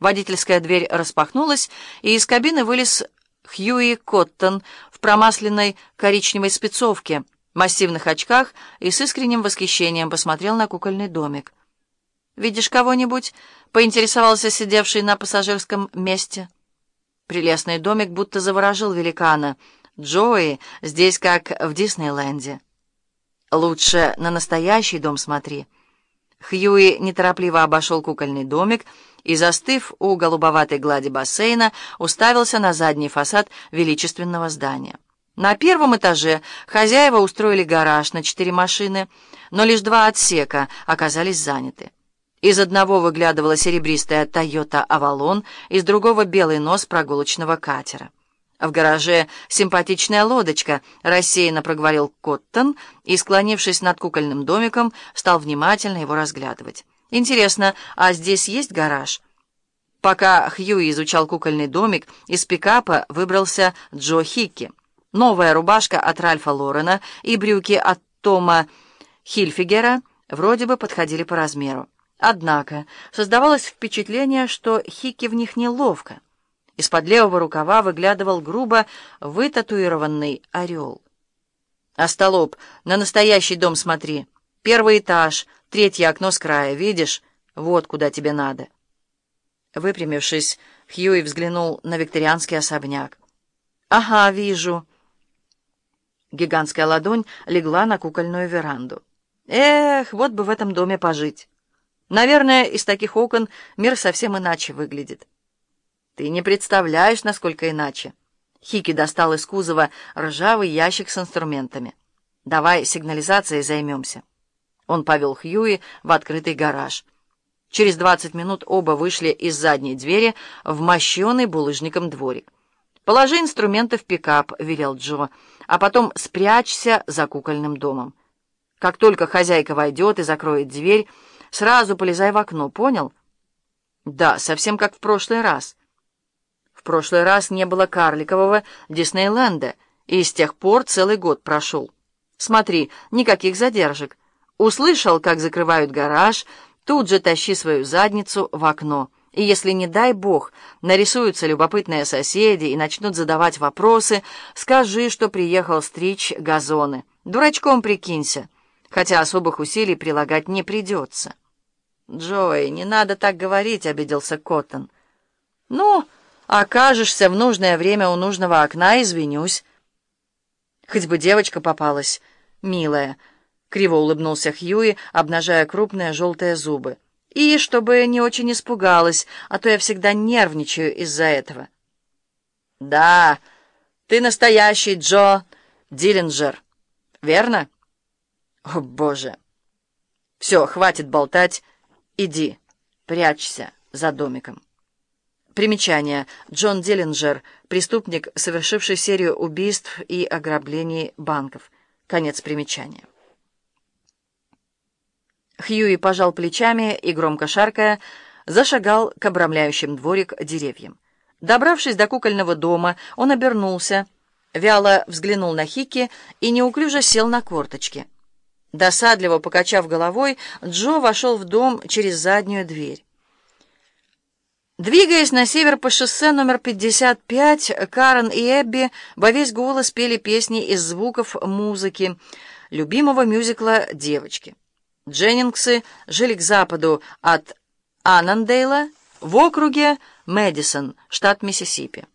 Водительская дверь распахнулась, и из кабины вылез Хьюи Коттон в промасленной коричневой спецовке, массивных очках и с искренним восхищением посмотрел на кукольный домик. «Видишь кого-нибудь?» — поинтересовался сидевший на пассажирском месте. Прелестный домик будто заворожил великана. «Джои, здесь как в Диснейленде». «Лучше на настоящий дом смотри». Хьюи неторопливо обошел кукольный домик и, застыв у голубоватой глади бассейна, уставился на задний фасад величественного здания. На первом этаже хозяева устроили гараж на четыре машины, но лишь два отсека оказались заняты. Из одного выглядывала серебристая «Тойота Авалон», из другого — белый нос прогулочного катера. В гараже симпатичная лодочка, рассеянно проговорил Коттон и, склонившись над кукольным домиком, стал внимательно его разглядывать. «Интересно, а здесь есть гараж?» Пока Хьюи изучал кукольный домик, из пикапа выбрался Джо Хикки. Новая рубашка от Ральфа Лорена и брюки от Тома Хильфигера вроде бы подходили по размеру. Однако создавалось впечатление, что Хикки в них неловко. Из-под левого рукава выглядывал грубо вытатуированный орел. «Остолоп, на настоящий дом смотри. Первый этаж, третье окно с края, видишь? Вот куда тебе надо». Выпрямившись, Хьюи взглянул на викторианский особняк. «Ага, вижу». Гигантская ладонь легла на кукольную веранду. «Эх, вот бы в этом доме пожить. Наверное, из таких окон мир совсем иначе выглядит». «Ты не представляешь, насколько иначе». Хики достал из кузова ржавый ящик с инструментами. «Давай сигнализацией займемся». Он повел Хьюи в открытый гараж. Через двадцать минут оба вышли из задней двери в мощеный булыжником дворик. «Положи инструменты в пикап», — велел Джо, «а потом спрячься за кукольным домом. Как только хозяйка войдет и закроет дверь, сразу полезай в окно, понял?» «Да, совсем как в прошлый раз» прошлый раз не было карликового Диснейленда, и с тех пор целый год прошел. Смотри, никаких задержек. Услышал, как закрывают гараж, тут же тащи свою задницу в окно. И если, не дай бог, нарисуются любопытные соседи и начнут задавать вопросы, скажи, что приехал стричь газоны. Дурачком прикинься, хотя особых усилий прилагать не придется. «Джой, не надо так говорить», — обиделся Коттон. «Ну...» Окажешься в нужное время у нужного окна, извинюсь. Хоть бы девочка попалась, милая, — криво улыбнулся Хьюи, обнажая крупные желтые зубы. И чтобы не очень испугалась, а то я всегда нервничаю из-за этого. Да, ты настоящий Джо Диллинджер, верно? О, боже! Все, хватит болтать, иди, прячься за домиком. Примечание. Джон Диллинджер, преступник, совершивший серию убийств и ограблений банков. Конец примечания. Хьюи пожал плечами и, громко шаркая, зашагал к обрамляющим дворик деревьям. Добравшись до кукольного дома, он обернулся, вяло взглянул на Хики и неуклюже сел на корточки. Досадливо покачав головой, Джо вошел в дом через заднюю дверь. Двигаясь на север по шоссе номер 55, Карен и Эбби во весь голос пели песни из звуков музыки любимого мюзикла «Девочки». Дженнингсы жили к западу от Аннандейла в округе Мэдисон, штат Миссисипи.